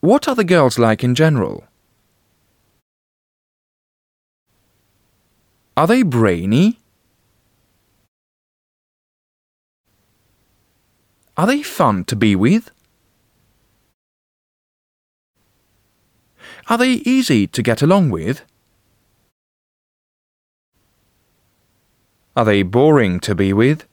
What are the girls like in general? Are they brainy? Are they fun to be with? Are they easy to get along with? Are they boring to be with?